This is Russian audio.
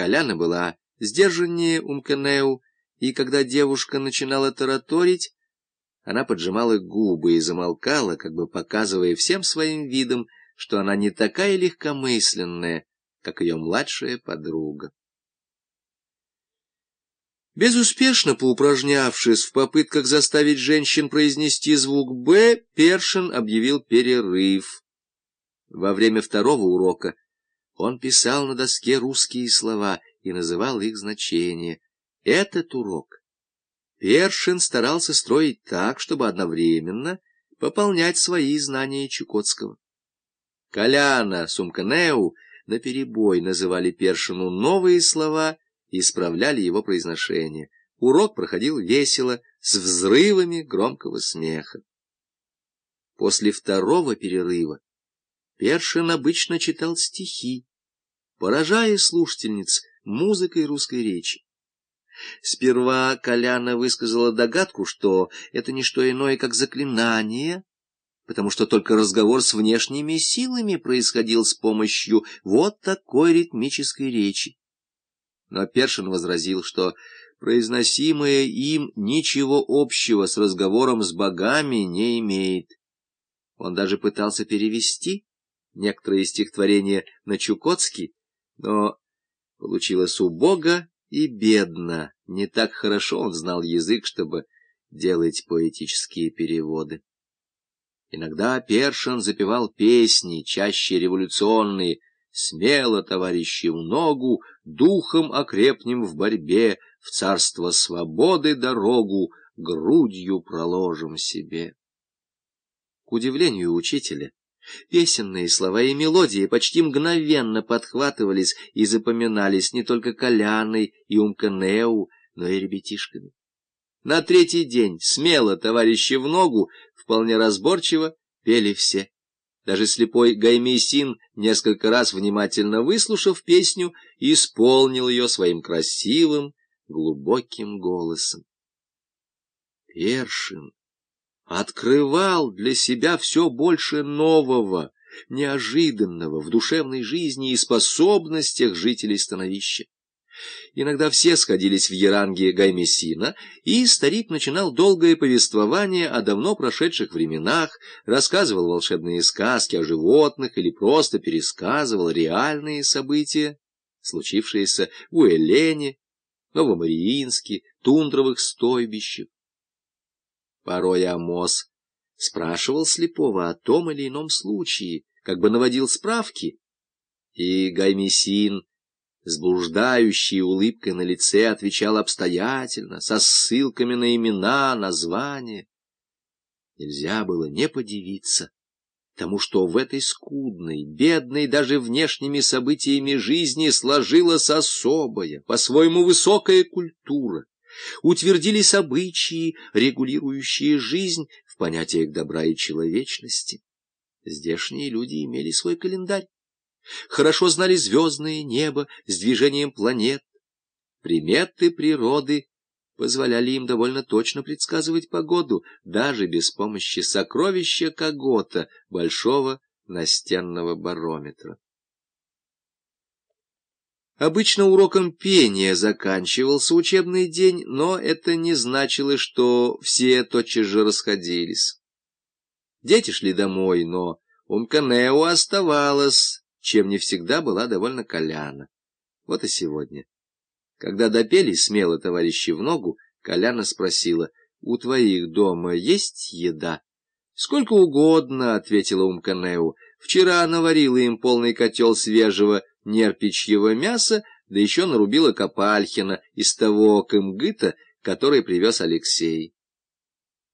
Коляна была сдержаннее Умканеу, и когда девушка начинала тараторить, она поджимала губы и замолкала, как бы показывая всем своим видом, что она не такая легкомысленная, как ее младшая подруга. Безуспешно поупражнявшись в попытках заставить женщин произнести звук «Б», Першин объявил перерыв. Во время второго урока он писал на доске русские слова и называл их значение. Этот урок Першин старался строить так, чтобы одновременно пополнять свои знания Чукотского. Коляна, Сумканеу наперебой называли Першину новые слова и исправляли его произношение. Урок проходил весело, с взрывами громкого смеха. После второго перерыва Першин обычно читал стихи, поражая слушательниц музыкой русской речи. Сперва Коляна высказала догадку, что это не что иное, как заклинание, потому что только разговор с внешними силами происходил с помощью вот такой ритмической речи. Но Першин возразил, что произносимое им ничего общего с разговором с богами не имеет. Он даже пытался перевести некоторые стихотворения на Чукотский, но получилось убого и бедно. Не так хорошо он знал язык, чтобы делать поэтические переводы. Иногда Першин запевал песни, чаще революционные, «Смело, товарищи, в ногу, духом окрепнем в борьбе, в царство свободы дорогу грудью проложим себе». К удивлению учителя, Песенные слова и мелодии почти мгновенно подхватывались и запоминались не только Коляной и Умканеу, но и ребятишками. На третий день смело товарищи в ногу, вполне разборчиво пели все. Даже слепой Гаймесин, несколько раз внимательно выслушав песню, исполнил ее своим красивым, глубоким голосом. Першин открывал для себя все больше нового, неожиданного в душевной жизни и способностях жителей становища. Иногда все сходились в Яранге Гаймесина, и старик начинал долгое повествование о давно прошедших временах, рассказывал волшебные сказки о животных или просто пересказывал реальные события, случившиеся в Уэлене, Новомариинске, тундровых стойбищах. Порой Амос спрашивал слепого о том или ином случае, как бы наводил справки, и Гаймесин с блуждающей улыбкой на лице отвечал обстоятельно, со ссылками на имена, названия. Нельзя было не подивиться тому, что в этой скудной, бедной даже внешними событиями жизни сложилась особая, по-своему высокая культура, утвердились обычаи, регулирующие жизнь в понятиях добра и человечности. Здешние люди имели свой календарь, хорошо знали звездное небо с движением планет. Приметы природы позволяли им довольно точно предсказывать погоду, даже без помощи сокровища Когота, большого настенного барометра. Обычно уроком пения заканчивался учебный день, но это не значило, что все тотчас же расходились. Дети шли домой, но Умканео оставалась, чем не всегда была довольно Коляна. Вот и сегодня. Когда допели смело товарищи в ногу, Коляна спросила, «У твоих дома есть еда?» «Сколько угодно», — ответила Умканеу. «Вчера наварила им полный котел свежего нерпичьего мяса, да еще нарубила Копальхина из того кымгыта, который привез Алексей.